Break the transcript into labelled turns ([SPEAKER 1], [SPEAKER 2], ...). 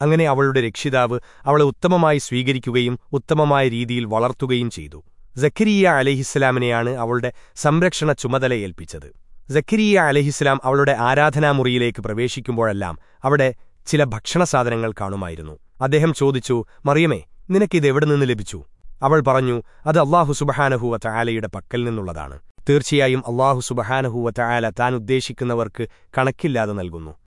[SPEAKER 1] അങ്ങനെ അവളുടെ രക്ഷിതാവ് അവളെ ഉത്തമമായി സ്വീകരിക്കുകയും ഉത്തമമായ രീതിയിൽ വളർത്തുകയും ചെയ്തു. ജക്കരിയ അലഹിസ്സലാമിനെയാണ് അവളുടെ സംരക്ഷണ ചുമതല ഏൽപ്പിച്ചത്. ജക്കരിയ അലഹിസ്സലാം അവളുടെ ആരാധനാമുറിയിലേക്ക് പ്രവേശിക്കുമ്പോഴെല്ലാം അവിടെ ചില ഭക്ഷണസാധനങ്ങൾ കാണുമായിരുന്നു. അദ്ദേഹം ചോദിച്ചു മറിയമേ നിനക്കിതെവിടെ നിന്ന് ലഭിച്ചു? അവൾ പറഞ്ഞു അത് അള്ളാഹു സുബഹാനഹുവ ചായാലയുടെ പക്കൽ നിന്നുള്ളതാണ്. തീർച്ചയായും അള്ളാഹു സുബഹാനഹുവ ചായാല താൻ ഉദ്ദേശിക്കുന്നവർക്ക് കണക്കില്ലാതെ നൽകുന്നു.